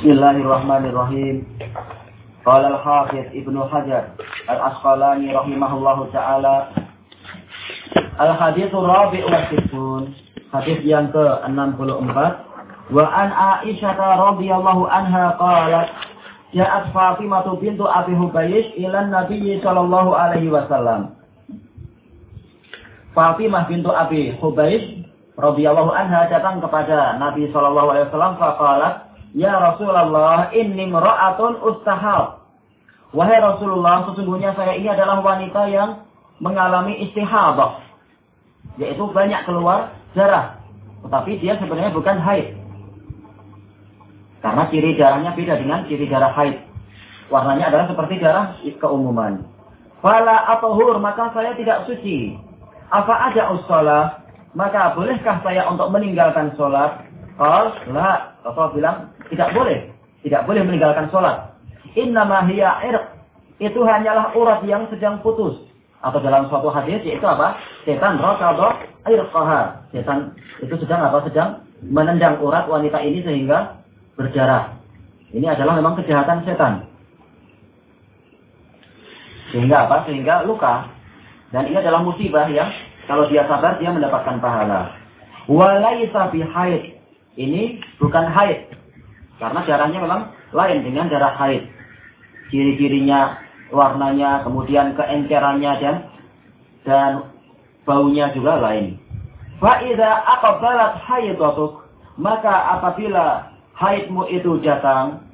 Bismillahirrahmanirrahim. Qala al-Hafiz Ibnu Hajar Al-Asqalani rahimahullahu taala Al-hadits rabi' wa sittun. Hadis yang ke-64 wa an Aisyah radhiyallahu anha qalat Ja'at Fatimah bintu Abi Hubaysh ila Nabi sallallahu alaihi wasallam. Fatimah bintu Abi Hubaysh radhiyallahu anha datang kepada Nabi sallallahu alaihi wasallam faqalat Ya Rasulullah, inni mera'atun ustahab. Wahai Rasulullah, sesungguhnya saya ini adalah wanita yang mengalami istihabah. Yaitu banyak keluar darah. Tetapi dia sebenarnya bukan haid. Karena ciri darahnya beda dengan ciri darah haid. Warnanya adalah seperti darah keumuman. Fala atohur, maka saya tidak suci. Apa ada usalah? Maka bolehkah saya untuk meninggalkan sholat? Qal, la. Rasul bilang, tidak boleh. Tidak boleh meninggalkan sholat. Innama hiya irq. Itu hanyalah urat yang sedang putus. Atau dalam suatu hadis yaitu apa? Setan rakadha irqaha. Setan itu sedang apa? Sedang menendang urat wanita ini sehingga berdarah. Ini adalah memang kejahatan setan. Sehingga apa? Sehingga luka. Dan ini adalah musibah yang kalau dia sabar dia mendapatkan pahala. Walaisa bihaid. Ini bukan haid. Karena darahnya memang lain dengan darah haid. Ciri-cirinya, warnanya, kemudian keencerannya dan dan baunya juga lain. Fa'idha aqbalat haidatuk. Maka apabila haidmu itu datang,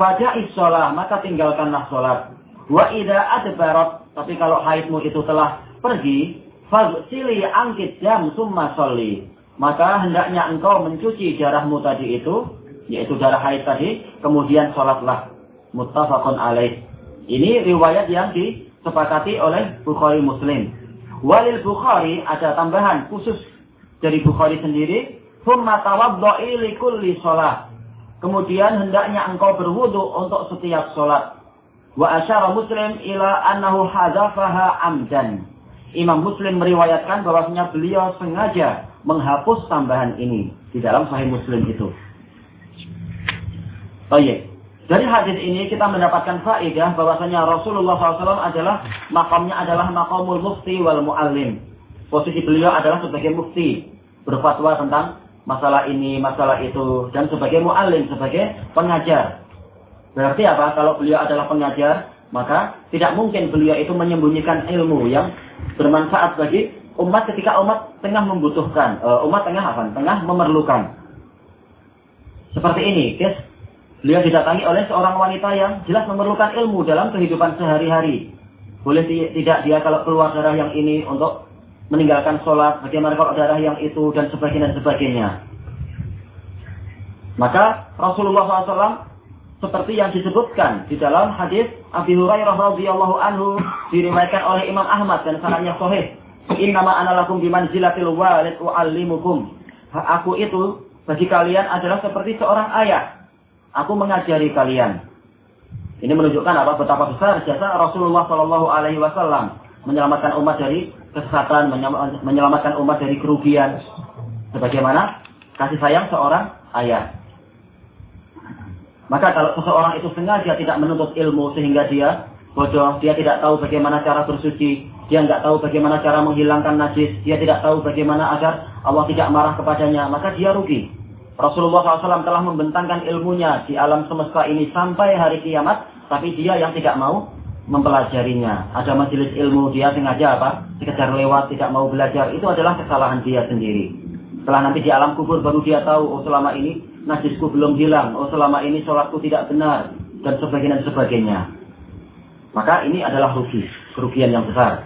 faja'is sholat, maka tinggalkanlah sholat. Wa idha adbarat. Tapi kalau haidmu itu telah pergi, fagsili angkit jam summa sholli maka hendaknya engkau mencuci darahmu tadi itu, yaitu darah haid tadi, kemudian sholatlah. Muttafaqun alaih. Ini riwayat yang disepakati oleh Bukhari Muslim. Walil Bukhari ada tambahan khusus dari Bukhari sendiri. Humma tawaddo'i likulli sholat. Kemudian hendaknya engkau berwudu untuk setiap sholat. Wa asyara Muslim ila annahu hadafaha amdan. Imam Muslim meriwayatkan bahwasanya beliau sengaja menghapus tambahan ini di dalam Sahih Muslim itu. Oh iya. Dari hadis ini kita mendapatkan faedah bahwasanya Rasulullah SAW adalah makamnya adalah makamul mufti wal muallim. Posisi beliau adalah sebagai mufti berfatwa tentang masalah ini, masalah itu dan sebagai muallim, sebagai pengajar. Berarti apa? Kalau beliau adalah pengajar, maka tidak mungkin beliau itu menyembunyikan ilmu yang bermanfaat bagi umat ketika umat tengah membutuhkan, uh, umat tengah apa? Tengah memerlukan. Seperti ini, guys. Beliau didatangi oleh seorang wanita yang jelas memerlukan ilmu dalam kehidupan sehari-hari. Boleh tidak dia kalau keluar darah yang ini untuk meninggalkan sholat, bagaimana kalau darah yang itu dan sebagainya dan sebagainya. Maka Rasulullah SAW seperti yang disebutkan di dalam hadis Abi Hurairah radhiyallahu anhu diriwayatkan oleh Imam Ahmad dan sanadnya sahih Innama analakum bimanzilatil walid u'allimukum. Aku itu bagi kalian adalah seperti seorang ayah. Aku mengajari kalian. Ini menunjukkan apa betapa besar jasa Rasulullah Shallallahu Alaihi Wasallam menyelamatkan umat dari kesesatan, menyelamatkan umat dari kerugian. Sebagaimana kasih sayang seorang ayah. Maka kalau seseorang itu sengaja tidak menuntut ilmu sehingga dia bodoh, dia tidak tahu bagaimana cara bersuci, dia nggak tahu bagaimana cara menghilangkan najis, dia tidak tahu bagaimana agar Allah tidak marah kepadanya, maka dia rugi. Rasulullah SAW telah membentangkan ilmunya di alam semesta ini sampai hari kiamat, tapi dia yang tidak mau mempelajarinya. Ada majelis ilmu, dia sengaja apa? Sekedar lewat, tidak mau belajar. Itu adalah kesalahan dia sendiri. Setelah nanti di alam kubur baru dia tahu, oh selama ini najisku belum hilang, oh selama ini sholatku tidak benar, dan sebagainya dan sebagainya. Maka ini adalah rugi, kerugian yang besar.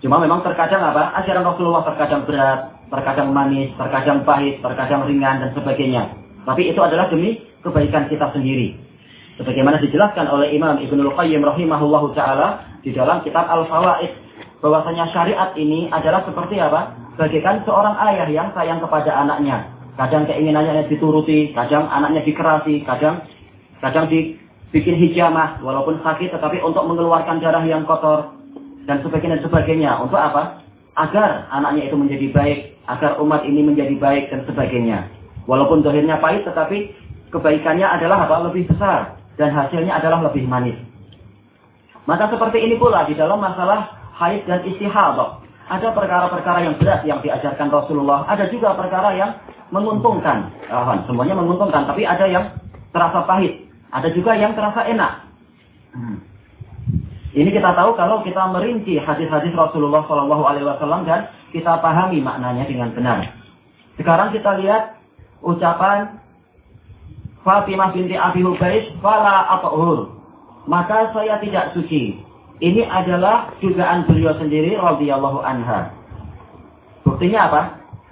Cuma memang terkadang apa? Ajaran Rasulullah terkadang berat, terkadang manis, terkadang pahit, terkadang ringan dan sebagainya. Tapi itu adalah demi kebaikan kita sendiri. Sebagaimana dijelaskan oleh Imam Ibnu Qayyim rahimahullahu taala di dalam kitab Al-Fawaid bahwasanya syariat ini adalah seperti apa? Bagaikan seorang ayah yang sayang kepada anaknya. Kadang keinginannya dituruti, kadang anaknya dikerasi, kadang kadang dibikin hijamah walaupun sakit tetapi untuk mengeluarkan darah yang kotor dan sebagainya sebagainya. Untuk apa? Agar anaknya itu menjadi baik, agar umat ini menjadi baik dan sebagainya. Walaupun dohirnya pahit, tetapi kebaikannya adalah apa? Lebih besar dan hasilnya adalah lebih manis. Maka seperti ini pula di dalam masalah haid dan istihadah. Ada perkara-perkara yang berat yang diajarkan Rasulullah. Ada juga perkara yang menguntungkan. Semuanya menguntungkan. Tapi ada yang terasa pahit. Ada juga yang terasa enak. Hmm. Ini kita tahu kalau kita merinci hadis-hadis Rasulullah Shallallahu Alaihi Wasallam dan kita pahami maknanya dengan benar. Sekarang kita lihat ucapan Fatimah binti Abi Hubais, "Fala atahur." maka saya tidak suci. Ini adalah dugaan beliau sendiri radhiyallahu anha. Buktinya apa?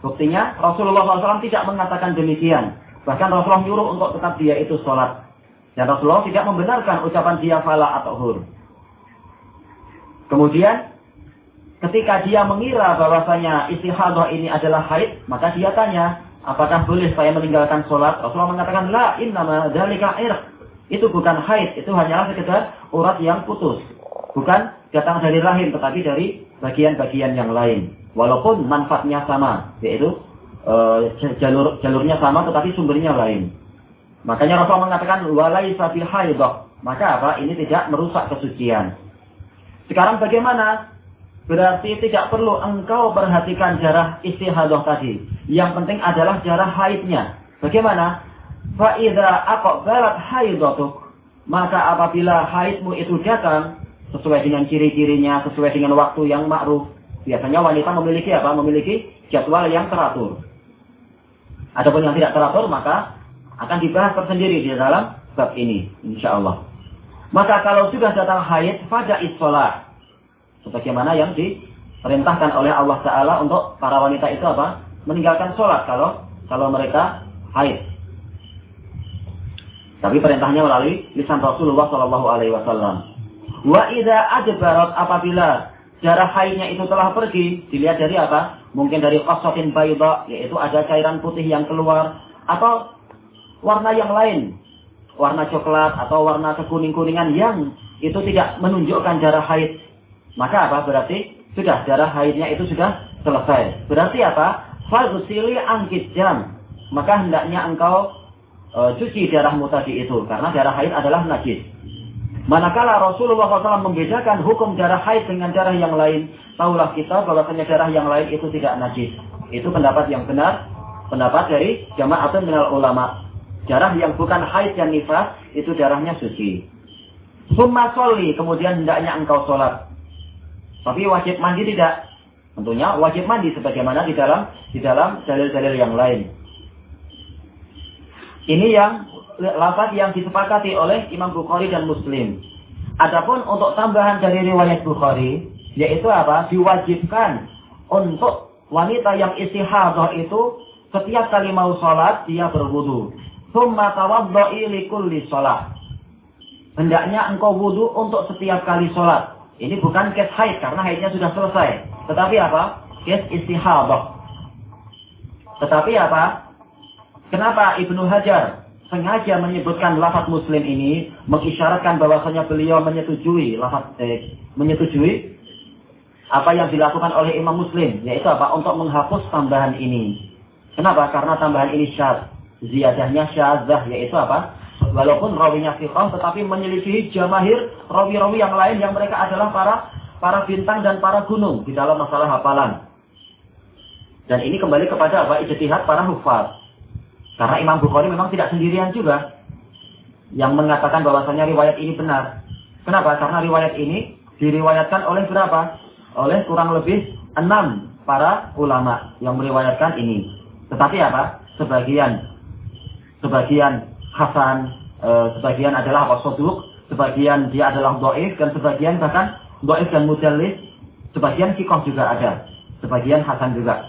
Buktinya Rasulullah SAW tidak mengatakan demikian. Bahkan Rasulullah nyuruh untuk tetap dia itu sholat. Dan Rasulullah tidak membenarkan ucapan dia fala atau hur. Kemudian ketika dia mengira bahwasanya istihadah ini adalah haid, maka dia tanya, apakah boleh saya meninggalkan sholat? Rasulullah mengatakan, la innama dzalika irq. Itu bukan haid, itu hanyalah sekedar urat yang putus. Bukan datang dari rahim, tetapi dari bagian-bagian yang lain. Walaupun manfaatnya sama, yaitu e, jalur jalurnya sama, tetapi sumbernya lain. Makanya Rasul mengatakan walai sabil haidah. Maka apa? Ini tidak merusak kesucian. Sekarang bagaimana? Berarti tidak perlu engkau perhatikan jarah istihadah tadi. Yang penting adalah jarah haidnya. Bagaimana? Fa'idha aqbalat haidatuk. Maka apabila haidmu itu datang, sesuai dengan ciri-cirinya, sesuai dengan waktu yang ma'ruf. Biasanya wanita memiliki apa? Memiliki jadwal yang teratur. Adapun yang tidak teratur, maka akan dibahas tersendiri di dalam bab ini, insya Allah. Maka kalau sudah datang haid, pada isolah. Sebagaimana yang diperintahkan oleh Allah Ta'ala untuk para wanita itu apa? Meninggalkan sholat kalau kalau mereka haid. Tapi perintahnya melalui lisan Rasulullah Shallallahu Alaihi Wasallam. Wa ida adbarat apabila darah haidnya itu telah pergi, dilihat dari apa? Mungkin dari qasatin bayda, yaitu ada cairan putih yang keluar atau warna yang lain, warna coklat atau warna kekuning-kuningan yang itu tidak menunjukkan darah haid. Maka apa? Berarti sudah darah haidnya itu sudah selesai. Berarti apa? Fagusili angkit jam. Maka hendaknya engkau e, cuci darahmu tadi itu karena darah haid adalah najis. Manakala Rasulullah SAW membedakan hukum darah haid dengan darah yang lain, tahulah kita bahwasanya darah yang lain itu tidak najis. Itu pendapat yang benar, pendapat dari jamaah minal ulama. Darah yang bukan haid dan nifas itu darahnya suci. Summa soli, kemudian hendaknya engkau sholat. Tapi wajib mandi tidak. Tentunya wajib mandi sebagaimana di dalam di dalam dalil-dalil yang lain. Ini yang lafaz yang disepakati oleh Imam Bukhari dan Muslim. Adapun untuk tambahan dari riwayat Bukhari, yaitu apa? Diwajibkan untuk wanita yang istihadah itu setiap kali mau sholat dia berwudu. Summa tawadda'i likulli sholat. Hendaknya engkau wudu untuk setiap kali sholat. Ini bukan kes haid karena haidnya sudah selesai. Tetapi apa? Kes istihadah. Tetapi apa? Kenapa Ibnu Hajar sengaja menyebutkan lafaz muslim ini mengisyaratkan bahwasanya beliau menyetujui lafaz eh, menyetujui apa yang dilakukan oleh Imam Muslim yaitu apa untuk menghapus tambahan ini. Kenapa? Karena tambahan ini syad. Ziyadahnya syadzah yaitu apa? Walaupun rawinya fiqh tetapi menyelisihi jamahir rawi-rawi yang lain yang mereka adalah para para bintang dan para gunung di dalam masalah hafalan. Dan ini kembali kepada apa? Ijtihad para hufaz. Karena Imam Bukhari memang tidak sendirian juga yang mengatakan bahwasanya riwayat ini benar. Kenapa? Karena riwayat ini diriwayatkan oleh berapa? Oleh kurang lebih enam para ulama yang meriwayatkan ini. Tetapi apa? Sebagian sebagian Hasan, e, sebagian adalah apa? Soduk, sebagian dia adalah doif dan sebagian bahkan doif dan mudallis, sebagian kikoh juga ada, sebagian Hasan juga.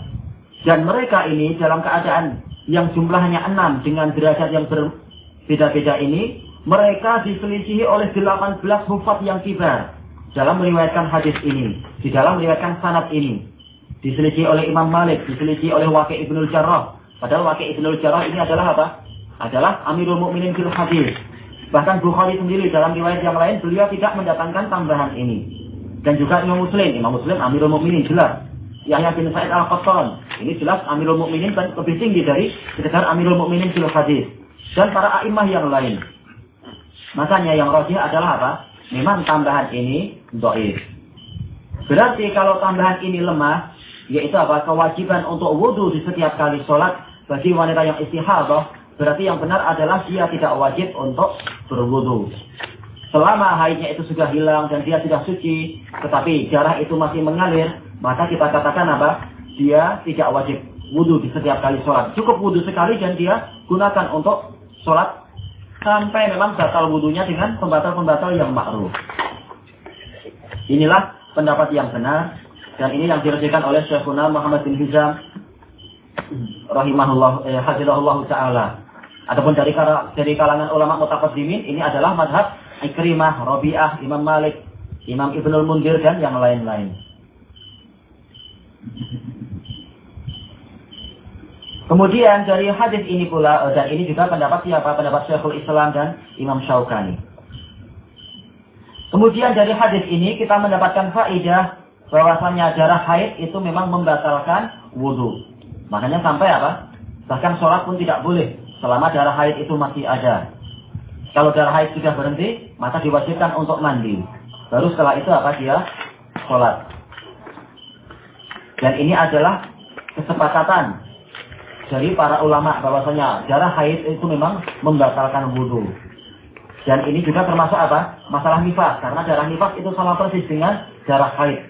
Dan mereka ini dalam keadaan yang jumlahnya enam dengan derajat yang berbeda-beda ini, mereka diselisihi oleh 18 hufat yang kibar dalam meriwayatkan hadis ini, di dalam meriwayatkan sanad ini. Diselisihi oleh Imam Malik, diselisihi oleh Waqi Ibnul Jarrah. Padahal Waqi Ibnul Jarrah ini adalah apa? Adalah Amirul Mukminin fil hadis. Bahkan Bukhari sendiri dalam riwayat yang lain beliau tidak mendatangkan tambahan ini. Dan juga Imam Muslim, Imam Muslim Amirul Mukminin jelas Yahya bin Sa'id Al-Qattan. Ini jelas Amirul Mukminin lebih tinggi dari sekedar Amirul Mukminin fil hadis. dan para a'imah yang lain. Makanya yang rojih adalah apa? Memang tambahan ini doif. Berarti kalau tambahan ini lemah, yaitu apa? Kewajiban untuk wudhu di setiap kali sholat bagi wanita yang istihadah, berarti yang benar adalah dia tidak wajib untuk berwudhu. Selama haidnya itu sudah hilang dan dia sudah suci, tetapi darah itu masih mengalir, maka kita katakan apa? Dia tidak wajib wudhu di setiap kali sholat. Cukup wudhu sekali dan dia gunakan untuk sholat sampai memang batal wudhunya dengan pembatal-pembatal yang makruh. Inilah pendapat yang benar dan ini yang dirajikan oleh Syekhuna Muhammad bin Hizam rahimahullah eh, hafizahullah taala. Ataupun dari dari kalangan ulama mutaqaddimin ini adalah madhab Ikrimah, Rabi'ah, Imam Malik, Imam Ibnul Mundir dan yang lain-lain. Kemudian dari hadis ini pula eh, dan ini juga pendapat siapa? Pendapat Syekhul Islam dan Imam Syaukani. Kemudian dari hadis ini kita mendapatkan faidah bahwasanya darah haid itu memang membatalkan wudhu. Makanya sampai apa? Bahkan sholat pun tidak boleh selama darah haid itu masih ada. Kalau darah haid sudah berhenti, maka diwajibkan untuk mandi. Baru setelah itu apa dia? Sholat. Dan ini adalah kesepakatan dari para ulama bahwasanya darah haid itu memang membatalkan wudhu. Dan ini juga termasuk apa? Masalah nifas. Karena darah nifas itu sama persis dengan darah haid.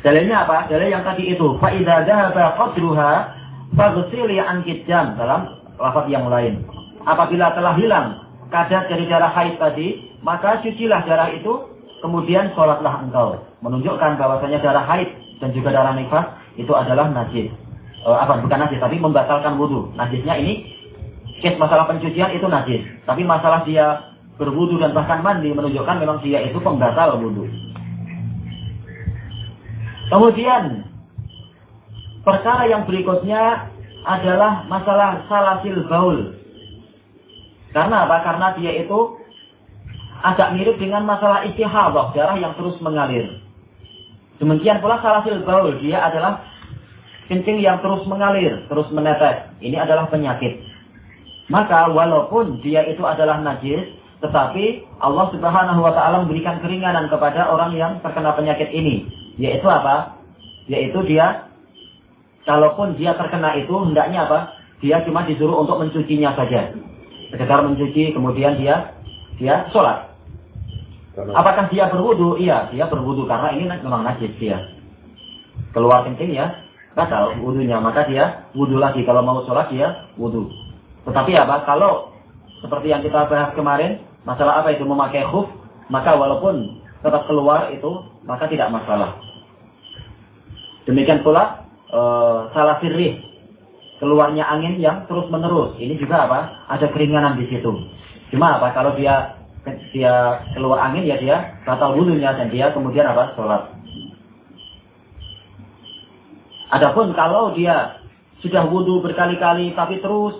Dalilnya apa? Dalil yang tadi itu. Fa'idha dhahaba qadruha faghsili an jam dalam lafaz yang lain. Apabila telah hilang kadar dari darah haid tadi, maka cucilah darah itu, kemudian sholatlah engkau. Menunjukkan bahwasanya darah haid dan juga darah nifas itu adalah najis uh, apa bukan najis tapi membatalkan wudhu. Najisnya ini kes masalah pencucian itu najis, tapi masalah dia berwudhu dan bahkan mandi menunjukkan memang dia itu pembatal wudhu. Kemudian perkara yang berikutnya adalah masalah salasil baul. Karena apa? Karena dia itu agak mirip dengan masalah istihadah, darah yang terus mengalir. Demikian pula salasil baul, dia adalah kencing yang terus mengalir, terus menetes. Ini adalah penyakit. Maka walaupun dia itu adalah najis, tetapi Allah Subhanahu wa taala memberikan keringanan kepada orang yang terkena penyakit ini. Yaitu apa? Yaitu dia kalaupun dia terkena itu hendaknya apa? Dia cuma disuruh untuk mencucinya saja. Sekedar mencuci kemudian dia dia sholat. Apakah dia berwudu? Iya, dia berwudu karena ini memang najis dia. Keluar kencing ya, batal wudhunya maka dia wudhu lagi kalau mau sholat dia wudhu tetapi apa kalau seperti yang kita bahas kemarin masalah apa itu memakai khuf maka walaupun tetap keluar itu maka tidak masalah demikian pula e, salah sirri keluarnya angin yang terus menerus ini juga apa? Ada keringanan di situ. Cuma apa? Kalau dia dia keluar angin ya dia batal wudhunya dan dia kemudian apa? Sholat. Adapun kalau dia sudah wudhu berkali-kali tapi terus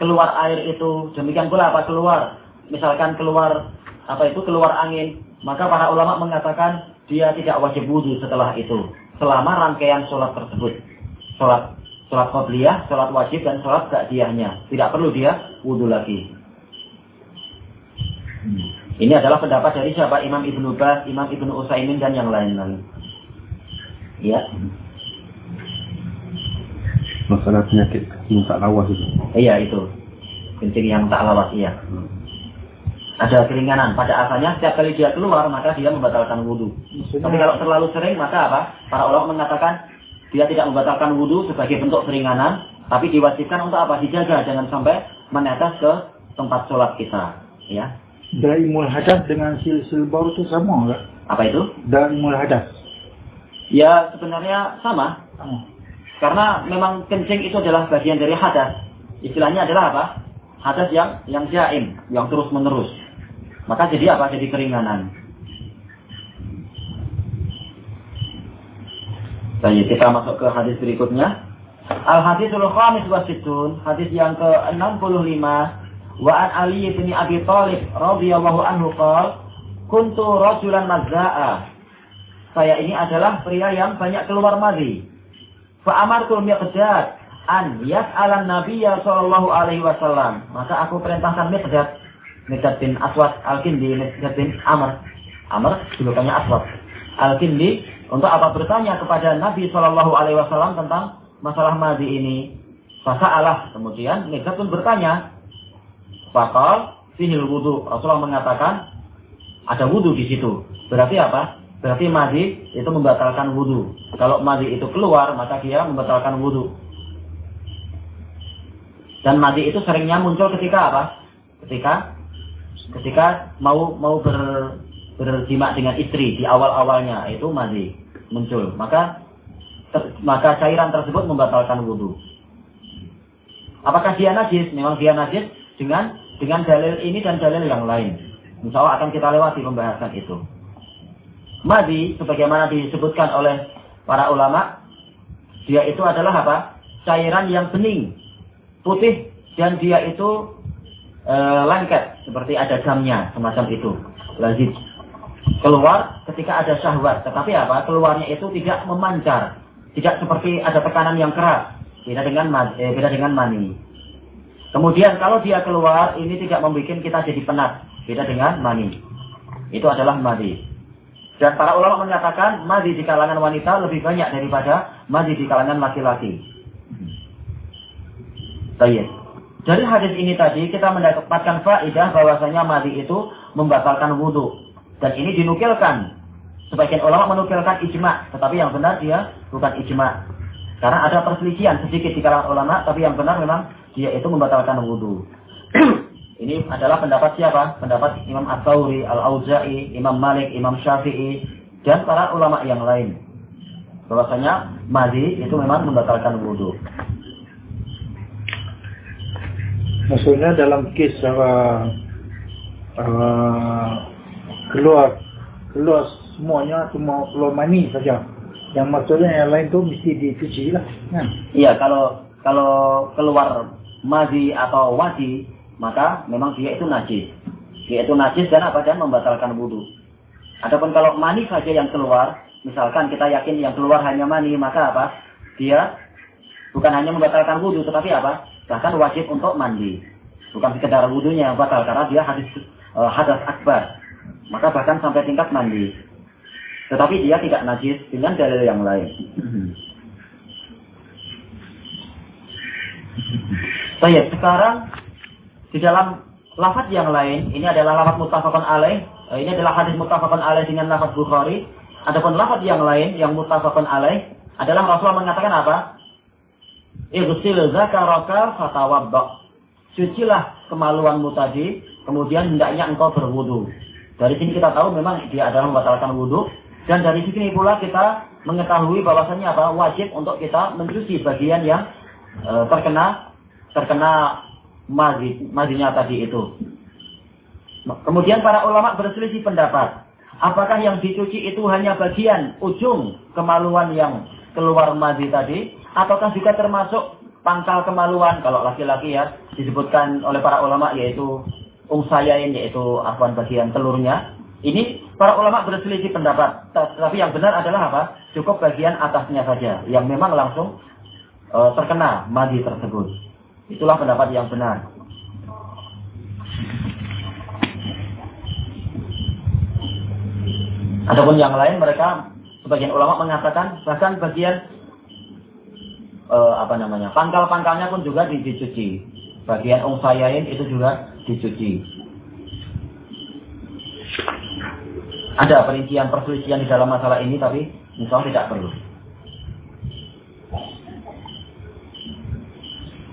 keluar air itu, demikian pula apa? Keluar, misalkan keluar apa itu? Keluar angin, maka para ulama mengatakan dia tidak wajib wudhu setelah itu, selama rangkaian sholat tersebut, sholat sholat qabliyah, sholat wajib dan sholat ba'diyahnya, tidak perlu dia wudhu lagi. Hmm. Ini adalah pendapat dari siapa Imam Ibnu Bas, Imam Ibnu Utsaimin dan yang lain-lain. Ya masalah penyakit yang tak lawas itu. Iya itu. Kencing yang tak lawas iya. Hmm. Ada keringanan. Pada asalnya setiap kali dia keluar maka dia membatalkan wudhu. Tapi kalau terlalu sering maka apa? Para ulama mengatakan dia tidak membatalkan wudhu sebagai bentuk keringanan, tapi diwajibkan untuk apa? Dijaga jangan sampai menetes ke tempat sholat kita. Ya. Daimul hadas dengan sil-sil baru itu sama enggak? Apa itu? Daimul hadas. Ya sebenarnya sama. sama. Karena memang kencing itu adalah bagian dari hadas. Istilahnya adalah apa? Hadas yang yang jaim, yang terus menerus. Maka jadi apa? Jadi keringanan. Baik, kita masuk ke hadis berikutnya. Al hadisul khamis wa situn, hadis yang ke-65 wa an Ali bin Abi Thalib radhiyallahu anhu qala kuntu rajulan mazza'a. Saya ini adalah pria yang banyak keluar madhi. Fa'amartul miqdad an yas'alan nabiyya sallallahu alaihi wasallam. Maka aku perintahkan Miqdad Miqdad bin Aswad Al-Kindi Miqdad bin Amr. Amr julukannya Aswad. Al-Kindi untuk apa bertanya kepada Nabi sallallahu alaihi wasallam tentang masalah madi ini. Allah Kemudian Miqdad pun bertanya. Fakal fihil wudu. Rasulullah mengatakan ada wudu di situ. Berarti apa? Berarti madi itu membatalkan wudu. Kalau madi itu keluar, maka dia membatalkan wudu. Dan madi itu seringnya muncul ketika apa? Ketika ketika mau mau ber, berjima dengan istri di awal-awalnya itu madi muncul. Maka ter, maka cairan tersebut membatalkan wudhu. Apakah dia najis? Memang dia najis dengan dengan dalil ini dan dalil yang lain. Insya Allah akan kita lewati pembahasan itu. Madi, sebagaimana disebutkan oleh para ulama, dia itu adalah apa? Cairan yang bening, putih dan dia itu e, lengket seperti ada jamnya semacam itu lazim keluar ketika ada syahwat. Tetapi apa? Keluarnya itu tidak memancar. Tidak seperti ada tekanan yang keras. Beda dengan eh, beda dengan mani. Kemudian kalau dia keluar ini tidak membuat kita jadi penat. Beda dengan mani. Itu adalah madi. Dan para ulama menyatakan madi di kalangan wanita lebih banyak daripada madi di kalangan laki-laki. Baik. Dari hadis ini tadi kita mendapatkan faedah bahwasanya madi itu membatalkan wudhu. Dan ini dinukilkan. Sebagian ulama menukilkan ijma, tetapi yang benar dia bukan ijma. Karena ada perselisihan sedikit di kalangan ulama, tapi yang benar memang dia itu membatalkan wudhu. ini adalah pendapat siapa? Pendapat Imam At-Tawri, Al-Auza'i, Imam Malik, Imam Syafi'i, dan para ulama yang lain. Bahwasanya madi itu memang membatalkan wudhu. Maksudnya dalam kes uh, uh, keluar keluar semuanya cuma keluar mani saja. Yang maksudnya yang lain tu mesti dicuci lah. Kan? Iya, kalau kalau keluar madi atau wadi, maka memang dia itu najis. Dia itu najis dan apa dan membatalkan wudhu. Adapun kalau mani saja yang keluar, misalkan kita yakin yang keluar hanya mani, maka apa? Dia bukan hanya membatalkan wudhu, tetapi apa? bahkan wajib untuk mandi. Bukan sekedar wudhunya yang batal karena dia hadis uh, hadas akbar. Maka bahkan sampai tingkat mandi. Tetapi dia tidak najis dengan dalil yang lain. Baik, sekarang di dalam lafaz yang lain, ini adalah lafaz mutafakun alaih, eh, ini adalah hadis mutafakun alaih dengan lafaz Bukhari. Adapun lafaz yang lain yang mutafakun alaih adalah Rasulullah mengatakan apa? Igsil zakaraka fatawadda. Cucilah kemaluanmu tadi, kemudian hendaknya engkau berwudu. Dari sini kita tahu memang dia adalah membatalkan wudu. Dan dari sini pula kita mengetahui bahwasannya apa wajib untuk kita mencuci bagian yang e, terkena terkena mazi, mazinya tadi itu. Kemudian para ulama berselisih pendapat. Apakah yang dicuci itu hanya bagian ujung kemaluan yang keluar mazi tadi ataukah juga termasuk pangkal kemaluan kalau laki-laki ya disebutkan oleh para ulama yaitu ungsayain yaitu afwan bagian telurnya. Ini para ulama berselisih pendapat. Tapi yang benar adalah apa? Cukup bagian atasnya saja yang memang langsung e, terkena madi tersebut. Itulah pendapat yang benar. Adapun yang lain mereka sebagian ulama mengatakan bahkan bagian uh, apa namanya pangkal-pangkalnya pun juga dicuci. Bagian ungsayain itu juga dicuci. Ada perincian perselisihan di dalam masalah ini tapi insya tidak perlu.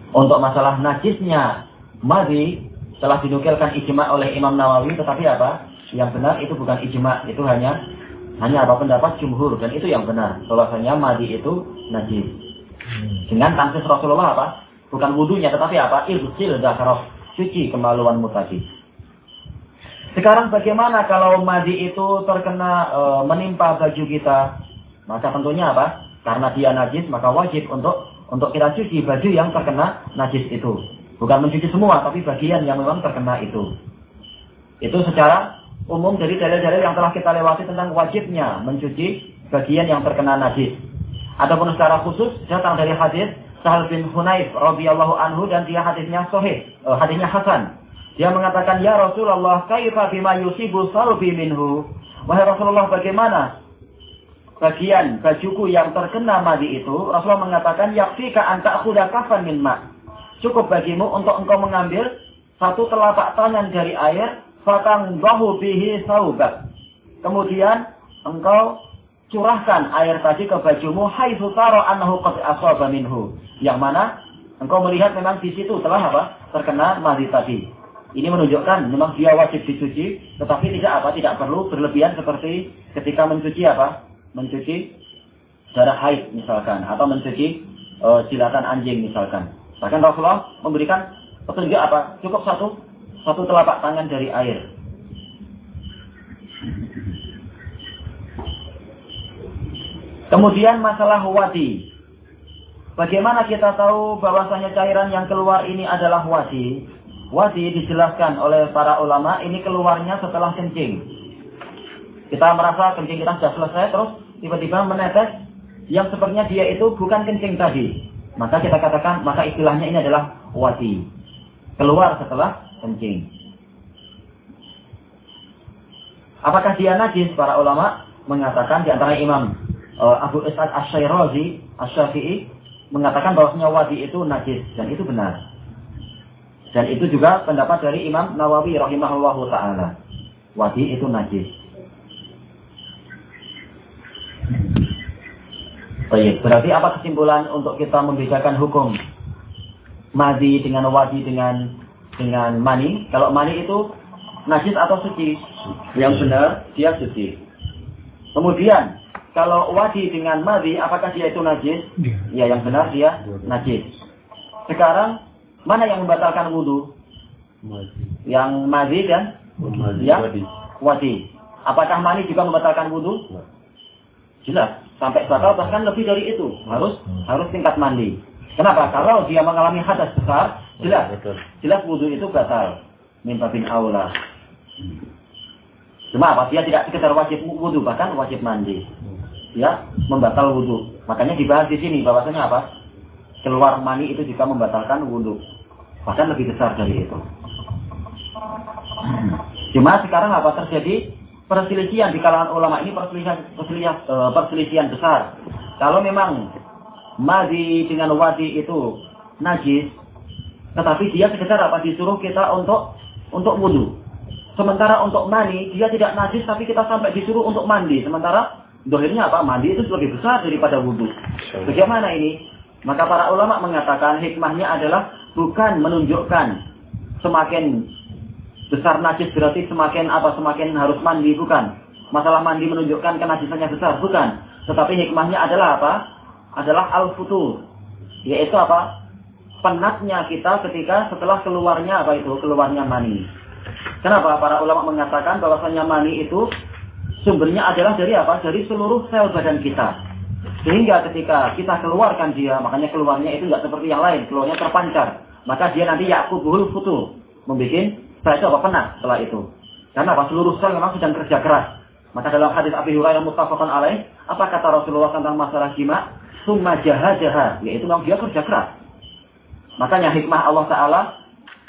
Untuk masalah najisnya madi telah dinukilkan ijma oleh Imam Nawawi tetapi apa? Yang benar itu bukan ijma, itu hanya hanya apa pendapat jumhur dan itu yang benar. Bahwasanya madi itu najis. Dengan tansis Rasulullah apa? Bukan wudhunya, tetapi apa? Irsil zakarah. Cuci kemaluanmu tadi. Sekarang bagaimana kalau madi itu terkena e, menimpa baju kita? Maka tentunya apa? Karena dia najis, maka wajib untuk untuk kita cuci baju yang terkena najis itu. Bukan mencuci semua, tapi bagian yang memang terkena itu. Itu secara umum dari dalil-dalil yang telah kita lewati tentang wajibnya mencuci bagian yang terkena najis. Adapun secara khusus datang dari hadis Sahal bin Hunayf radhiyallahu anhu dan dia hadisnya sahih, uh, hadisnya hasan. Dia mengatakan, "Ya Rasulullah, kaifa bima yusibu salbi minhu?" Wahai Rasulullah, bagaimana bagian bajuku yang terkena madi itu? Rasulullah mengatakan, "Yakfika an ta'khudha kafan min ma." Cukup bagimu untuk engkau mengambil satu telapak tangan dari air, fatang bihi saubak. Kemudian engkau curahkan air tadi ke bajumu, hai tara annahu qad asaba minhu. Yang mana engkau melihat memang di situ telah apa? terkena madi tadi. Ini menunjukkan memang dia wajib dicuci, tetapi tidak apa, tidak perlu berlebihan seperti ketika mencuci apa, mencuci darah haid misalkan, atau mencuci uh, silatan anjing misalkan. Bahkan Rasulullah memberikan petunjuk apa, cukup satu satu telapak tangan dari air. Kemudian masalah wadi. Bagaimana kita tahu bahwasanya cairan yang keluar ini adalah wadi? Wadi dijelaskan oleh para ulama ini keluarnya setelah kencing. Kita merasa kencing kita sudah selesai terus tiba-tiba menetes yang sepertinya dia itu bukan kencing tadi. Maka kita katakan maka istilahnya ini adalah wadi. Keluar setelah kencing. Apakah dia najis? Para ulama mengatakan di antara Imam Abu Ishaq Asy-Syairazi Asy-Syafi'i mengatakan bahwasanya wadi itu najis dan itu benar. Dan itu juga pendapat dari Imam Nawawi rahimahullahu taala. Wadi itu najis. Baik, berarti apa kesimpulan untuk kita membedakan hukum madi dengan wadi dengan dengan mani? Kalau mani itu najis atau suci? Yang benar dia suci. Kemudian kalau wadi dengan madi apakah dia itu najis? Ya, ya yang benar dia najis. Sekarang Mana yang membatalkan wudhu? Yang mazi dan yang wadi. Apakah mani juga membatalkan wudhu? Jelas. Sampai batal bahkan lebih dari itu. Harus hmm. harus tingkat mandi. Kenapa? Kalau dia mengalami hadas besar, jelas. Jelas wudhu itu batal. Minta bin aula. Cuma apa? Dia tidak sekedar wajib wudhu, bahkan wajib mandi. Ya, membatal wudhu. Makanya dibahas di sini bahwasanya apa? keluar mani itu juga membatalkan wudhu. Bahkan lebih besar dari itu. Cuma sekarang apa terjadi? Perselisihan di kalangan ulama ini perselisihan, perselisihan, eh, perselisihan besar. Kalau memang madi dengan wadi itu najis, tetapi dia sekedar apa disuruh kita untuk untuk wudhu. Sementara untuk mani dia tidak najis tapi kita sampai disuruh untuk mandi. Sementara dohirnya apa? Mandi itu lebih besar daripada wudhu. Bagaimana ini? Maka para ulama mengatakan hikmahnya adalah bukan menunjukkan semakin besar najis berarti semakin apa semakin harus mandi bukan. Masalah mandi menunjukkan kenajisannya besar bukan. Tetapi hikmahnya adalah apa? Adalah al-futur. Yaitu apa? Penatnya kita ketika setelah keluarnya apa itu? Keluarnya mani. Kenapa para ulama mengatakan bahwasanya mani itu sumbernya adalah dari apa? Dari seluruh sel badan kita. Sehingga ketika kita keluarkan dia, makanya keluarnya itu nggak seperti yang lain, keluarnya terpancar. Maka dia nanti yakubuhul futu, membuat itu apa penat setelah itu. Karena apa? Seluruh sel memang sedang kerja keras. Maka dalam hadis Abi Hurairah muttafaqan alaih, apa kata Rasulullah tentang masalah jima? Summa jaha yaitu memang dia kerja keras. Makanya hikmah Allah Ta'ala,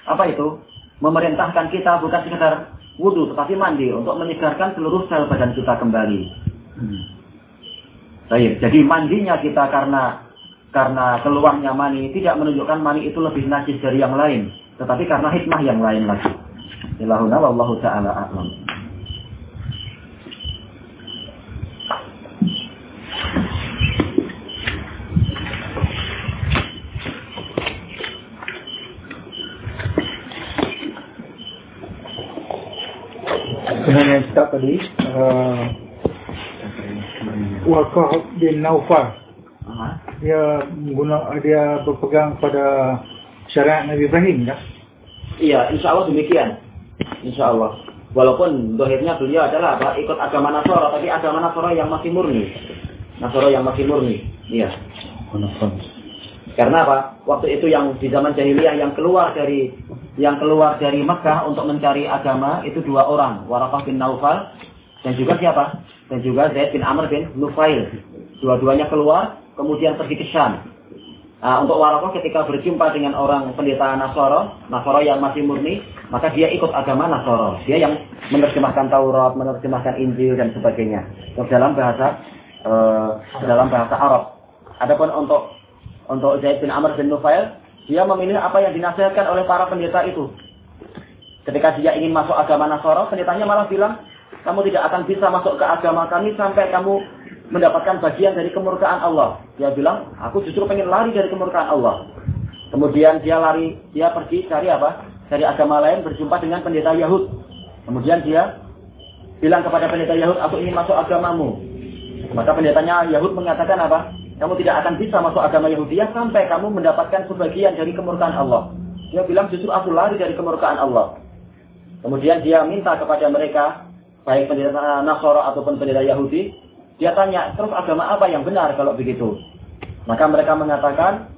apa itu? Memerintahkan kita bukan sekedar wudhu, tetapi mandi untuk menyegarkan seluruh sel badan kita kembali. Hmm. Baik, jadi mandinya kita karena karena keluarnya mani tidak menunjukkan mani itu lebih najis dari yang lain, tetapi karena hikmah yang lain lagi. Ilahuna wallahu taala a'lam. Cakap tadi, uh, Waqah bin Naufal. Dia guna dia berpegang pada syariat Nabi Ibrahim ya? Iya, insya Allah demikian. Insya Allah. Walaupun dohirnya beliau adalah apa? ikut agama Nasara, tapi agama Nasara yang masih murni. Nasara yang masih murni. Iya. Karena apa? Waktu itu yang di zaman jahiliyah yang keluar dari yang keluar dari Mekah untuk mencari agama itu dua orang, Warakah bin Naufal dan juga siapa? Dan juga Zaid bin Amr bin Nufail. Dua-duanya keluar, kemudian pergi ke Syam. Nah, untuk Warokoh ketika berjumpa dengan orang pendeta Nasoro, Nasoro yang masih murni, maka dia ikut agama Nasoro. Dia yang menerjemahkan Taurat, menerjemahkan Injil dan sebagainya. Dalam bahasa uh, dalam bahasa Arab. Adapun untuk untuk Zaid bin Amr bin Nufail, dia memilih apa yang dinasihatkan oleh para pendeta itu. Ketika dia ingin masuk agama Nasoro, pendetanya malah bilang, kamu tidak akan bisa masuk ke agama kami sampai kamu mendapatkan bagian dari kemurkaan Allah. Dia bilang, aku justru pengen lari dari kemurkaan Allah. Kemudian dia lari, dia pergi cari apa? Dari agama lain berjumpa dengan pendeta Yahud. Kemudian dia bilang kepada pendeta Yahud, aku ingin masuk agamamu. Maka pendetanya Yahud mengatakan apa? Kamu tidak akan bisa masuk agama Yahudi sampai kamu mendapatkan sebagian dari kemurkaan Allah. Dia bilang justru aku lari dari kemurkaan Allah. Kemudian dia minta kepada mereka, baik pendeta Nasoro ataupun pendeta Yahudi, dia tanya, terus agama apa yang benar kalau begitu? Maka mereka mengatakan,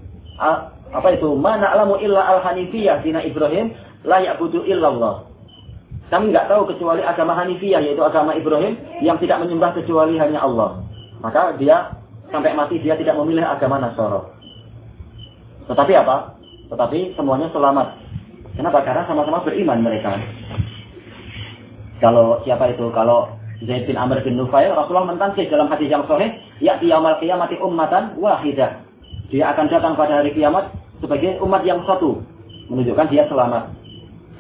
apa itu? Mana alamu illa al-hanifiyah dina Ibrahim la ya'budu illallah. Kami nggak tahu kecuali agama Hanifiyah yaitu agama Ibrahim yang tidak menyembah kecuali hanya Allah. Maka dia sampai mati dia tidak memilih agama Nasoro. Tetapi apa? Tetapi semuanya selamat. Kenapa? Karena sama-sama beriman mereka. Kalau siapa itu? Kalau Zaid bin Amr bin Nufail, Rasulullah mentansih dalam hadis yang sahih, ya'ti yaumil qiyamati ummatan wahidah. Dia akan datang pada hari kiamat sebagai umat yang satu, menunjukkan dia selamat.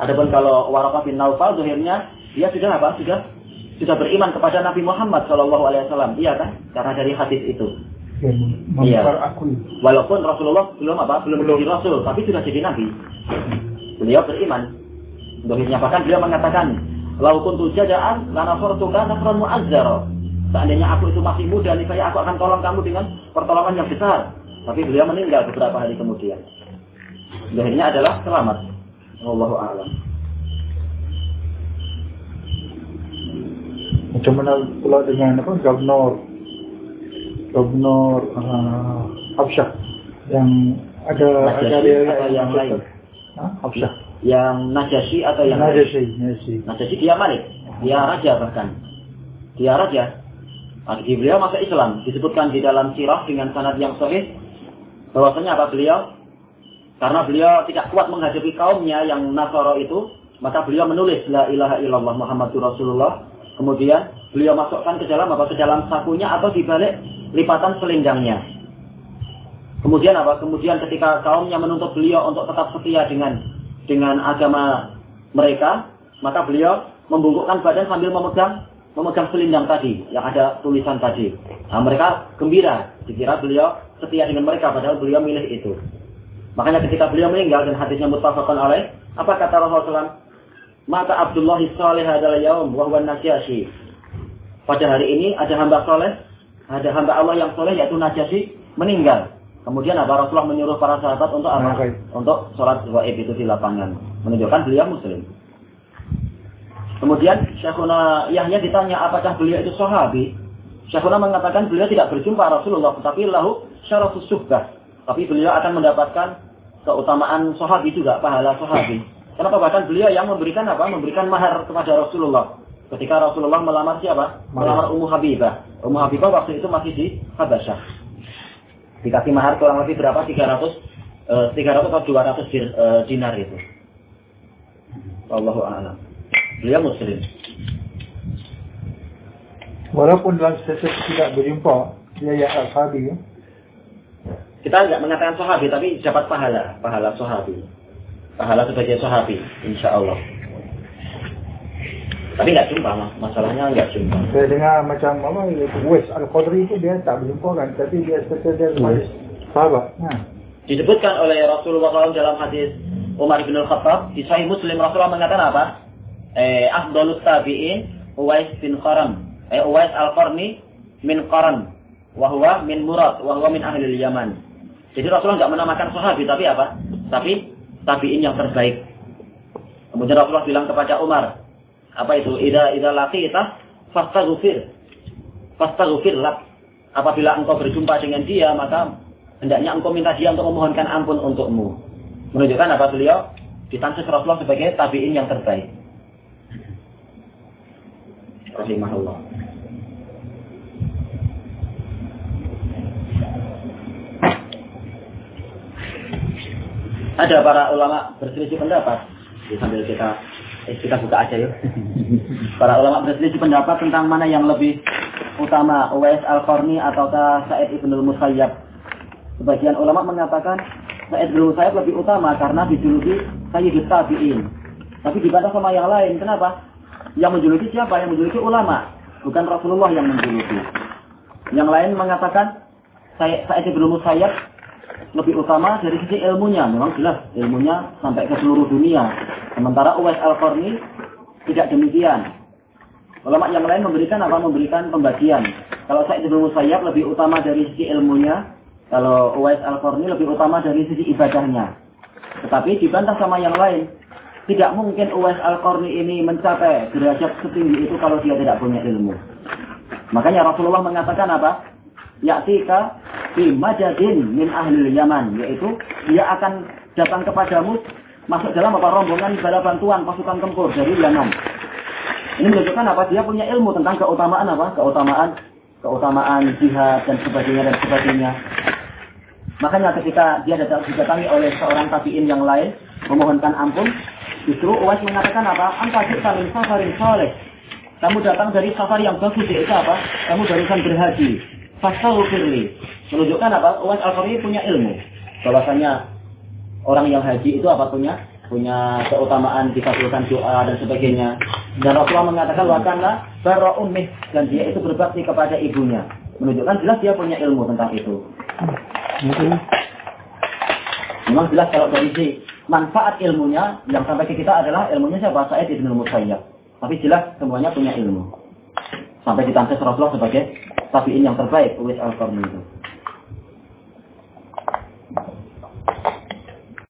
Adapun kalau Waraqah bin Naufal zahirnya dia sudah apa? Sudah sudah beriman kepada Nabi Muhammad Shallallahu alaihi wasallam. Iya kan? Karena dari hadis itu. Iya. Walaupun Rasulullah belum apa? Belum menjadi rasul, tapi sudah jadi nabi. Beliau beriman. Dohirnya bahkan beliau mengatakan, Lau kuntu jada'an lana fortuka nasran mu'azzara. Seandainya aku itu masih muda nih saya aku akan tolong kamu dengan pertolongan yang besar. Tapi beliau meninggal beberapa hari kemudian. Akhirnya adalah selamat. Allahu a'lam. Mana pula dengan apa? Gubernur Gubernur uh, Habsyah yang ada ada dia yang lain. Habsyah yang Najasyi atau yang Najasyi, Najasyi. Najasyi dia Malik, dia raja bahkan. Dia raja. Bagi beliau masa Islam disebutkan di dalam sirah dengan sanad yang sahih bahwasanya apa beliau karena beliau tidak kuat menghadapi kaumnya yang Nasara itu, maka beliau menulis la ilaha illallah Muhammadur Rasulullah. Kemudian beliau masukkan ke dalam apa ke dalam sakunya atau di balik lipatan selendangnya. Kemudian apa? Kemudian ketika kaumnya menuntut beliau untuk tetap setia dengan dengan agama mereka, maka beliau membungkukkan badan sambil memegang memegang selindang tadi yang ada tulisan tadi. Nah, mereka gembira, dikira beliau setia dengan mereka padahal beliau milih itu. Makanya ketika beliau meninggal dan hadisnya mutafakkan oleh apa kata Rasulullah Mata Abdullah Saleh adalah yaum wa huwa Najasyi. Pada hari ini ada hamba soleh, ada hamba Allah yang soleh yaitu Najasyi meninggal. Kemudian apa Rasulullah menyuruh para sahabat untuk apa? Nah, untuk sholat gaib itu di lapangan. Menunjukkan beliau muslim. Kemudian Syekhuna Yahya ditanya apakah beliau itu sahabi. Syekhuna mengatakan beliau tidak berjumpa Rasulullah, tetapi lahu syarafus suhbah. Tapi beliau akan mendapatkan keutamaan sahabi juga, pahala sahabi. Kenapa? Bahkan beliau yang memberikan apa? Memberikan mahar kepada Rasulullah. Ketika Rasulullah melamar siapa? Melamar Ummu Habibah. Ummu Habibah waktu itu masih di Habasyah. Dikasih mahar kurang lebih berapa? 300 eh, 300 atau 200 dir, eh, dinar itu. Allahu a'lam. Beliau muslim. Walaupun dalam status tidak berjumpa dia ya sahabi ya kita nggak mengatakan sahabi tapi dapat pahala. Pahala sahabi pahala sebagai sahabi insya Allah tapi nggak jumpa mas, masalahnya nggak jumpa. Saya dengar macam apa itu Wes Al Qadri itu dia tak berjumpa kan, tapi dia seperti dia sebagai sahabat. Nah. Disebutkan oleh Rasulullah SAW dalam hadis Umar bin Al-Khattab di Sahih Muslim Rasulullah mengatakan apa? Eh, Afdalus tabi'in Uwais bin Qaram. Eh, Uwais Al-Qarni min Qaran. Wahwa min Murad. Wahwa min ahli Yaman. Jadi Rasulullah nggak menamakan sahabi, tapi apa? Tapi tabi'in yang terbaik. Kemudian Rasulullah bilang kepada Umar, apa itu? Ida ida laqita fastaghfir. Fastaghfir lak. Apabila engkau berjumpa dengan dia, maka hendaknya engkau minta dia untuk memohonkan ampun untukmu. Menunjukkan apa beliau ditansis Rasulullah sebagai tabi'in yang terbaik. Rahimahullah. Ada para ulama berselisih pendapat. Jadi sambil kita eh, kita buka aja yuk. para ulama berselisih pendapat tentang mana yang lebih utama, Uwais Al-Qarni ataukah Sa'id Ibn Musayyab. Sebagian ulama mengatakan Sa'id Ibn Musayyab lebih utama karena dijuluki Sayyidus Tabi'in. Tapi dibantah sama yang lain. Kenapa? Yang menjuluki siapa? Yang menjuluki ulama. Bukan Rasulullah yang menjuluki. Yang lain mengatakan Sa'id Ibn Musayyab lebih utama dari sisi ilmunya. Memang jelas ilmunya sampai ke seluruh dunia. Sementara Uwais Al-Qarni tidak demikian. Ulama yang lain memberikan apa? Memberikan pembagian. Kalau Sa'id bin Musayyab lebih utama dari sisi ilmunya. Kalau Uwais Al-Qarni lebih utama dari sisi ibadahnya. Tetapi dibantah sama yang lain. Tidak mungkin Uwais Al-Qarni ini mencapai derajat setinggi itu kalau dia tidak punya ilmu. Makanya Rasulullah mengatakan apa? Ya'tika fi majadin min ahli Yaman yaitu dia akan datang kepadamu masuk dalam apa rombongan bala bantuan pasukan tempur dari Yaman. Ini menunjukkan apa? Dia punya ilmu tentang keutamaan apa? Keutamaan keutamaan jihad dan sebagainya dan sebagainya. Makanya ketika dia datang didatangi oleh seorang tabiin yang lain memohonkan ampun, justru Uwais mengatakan apa? Anta kita min safarin soleh. Kamu datang dari safar yang bagus yaitu apa? Kamu barusan berhaji. Fastaghfirli menunjukkan apa? Uwais Al-Qarni punya ilmu. Bahwasanya orang yang haji itu apa punya? Punya keutamaan dikabulkan doa dan sebagainya. Dan Rasulullah mengatakan wakana bara ummih dan dia itu berbakti kepada ibunya. Menunjukkan jelas dia punya ilmu tentang itu. Memang jelas kalau dari si manfaat ilmunya yang sampai ke kita adalah ilmunya siapa? Sa'id ibn Musayyab. Tapi jelas semuanya punya ilmu. Sampai ditantes Rasulullah sebagai tabi'in yang terbaik, Uwais Al-Qarni itu.